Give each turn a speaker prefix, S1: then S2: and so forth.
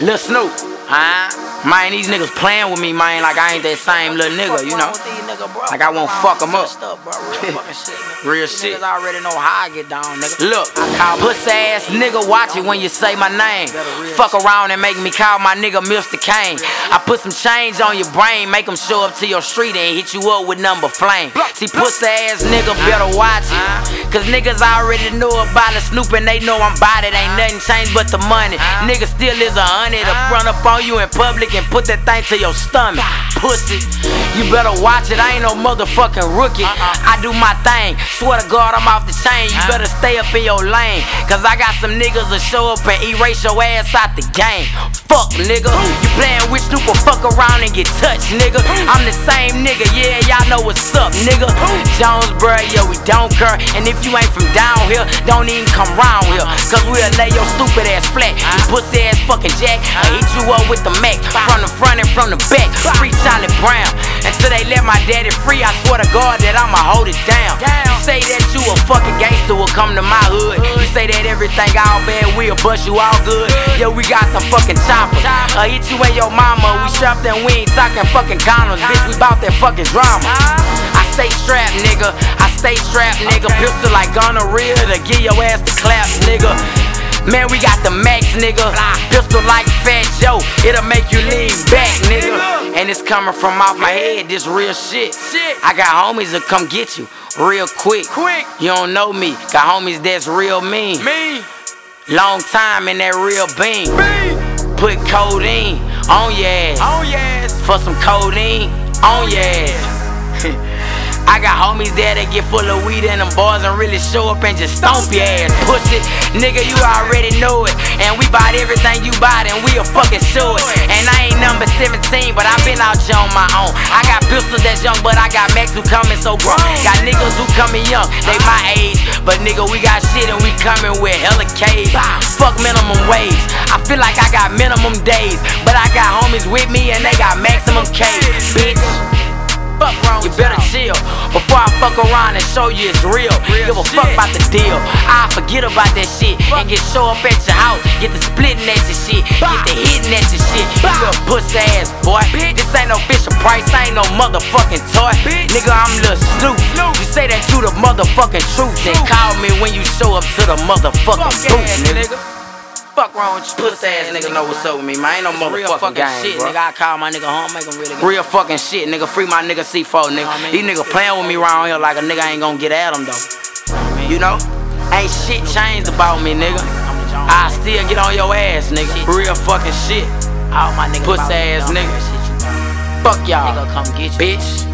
S1: Lil Snupe, huh? Man, these niggas playing with me, man, like I ain't that same little nigga, you know? Like I won't fuck them up. Real shit.
S2: Niggas already know how I get down, nigga.
S1: Look, pussy ass nigga, watch it when you say my name. Fuck around and make me call my nigga Mr. Kane. I put some change on your brain, make them show up to your street and hit you up with number flame. See, pussy ass nigga better watch it. Uh-huh. Cause niggas already know about the Snupe and they know I'm about it. Ain't uh-huh. nothing changed but the money. Uh-huh. Nigga still is a honey to run up on you in public and put that thing to your stomach. Pussy, you better watch it. I ain't no motherfucking rookie. Uh-uh. I do my thing. Swear to God, I'm off the chain. You better stay up in your lane. Cause I got some niggas that show up and erase your ass out the game. Fuck, nigga. You playing with Snupe or fuck around and get touched, nigga. I'm the same nigga, yeah, y'all know what's up, nigga. Jonesboro, yeah, we don't care. And if you ain't from down here, don't even come round here. Cause we'll lay your stupid ass flat. You pussy ass fucking jack. I hit you up with the Mac. From the front and from the back. Free Charlie Brown. Until they let my daddy free, I swear to God that I'ma hold it down. You say that you a fucking gangster will come to my hood. You say that everything all bad, we'll bust you all good. Yo, we got the fucking choppers. I uh, hit you and your mama. We strapped and we ain't talking fucking condoms. Bitch, we bout that fucking drama. I stay strapped, nigga. I stay strapped, nigga. Pistol like gonorrhea to get your ass to clap, nigga. Man, we got the max, nigga. Pistol like Fat Joe, it'll make you lean back, nigga. And it's coming from off my head, this real shit. I got homies that come get you real quick.
S2: Quick.
S1: You don't know me, got homies that's real mean.
S2: Me,
S1: Long time in that real beam.
S2: me,
S1: Put codeine on your ass.
S2: oh yes.
S1: For some codeine on your ass. I got homies there that get full of weed in them bars and really show up and just stomp your ass. Pussy, nigga, you already know it. And we bought everything you bought and we'll fucking show it. And I ain't number 17, but I been out here on my own. I got pistols that's young, but I got Max who coming so grown. Got niggas who coming young, they my age. But nigga, we got shit and we coming with hella cage. Fuck minimum wage. I feel like I got minimum days. But I got homies with me and they got maximum K. Bitch.
S2: Fuck wrong
S1: You better chill before I fuck around and show you it's real. Give a fuck about the deal. I forget about that shit and get show up at your house. Get the splitting at your shit. Get the hitting at your shit. You a pussy ass boy. This ain't no Fisher Price. I ain't no motherfucking toy. Nigga, I'm Lil Snupe. You say that you the motherfucking truth. Then call me when you show up to the motherfucking
S2: Fuck
S1: booth,
S2: ass,
S1: nigga.
S2: nigga. Fuck wrong with you.
S1: Pussy ass nigga know what's up with me, man. Ain't no motherfucking Real
S2: fucking
S1: game,
S2: shit,
S1: bro.
S2: nigga. I call my nigga home, make him really get
S1: Real fucking shit, nigga. Free my nigga C4, nigga.
S2: I mean?
S1: These niggas playing with me around here like a nigga ain't gonna get at him though. You know? Ain't shit changed about me, nigga.
S2: I'm the Jones.
S1: I still get on your ass, nigga. Real fucking shit.
S2: All my niggas
S1: Pussy ass nigga.
S2: That shit you know.
S1: Fuck y'all,
S2: Nigga come get you.
S1: bitch.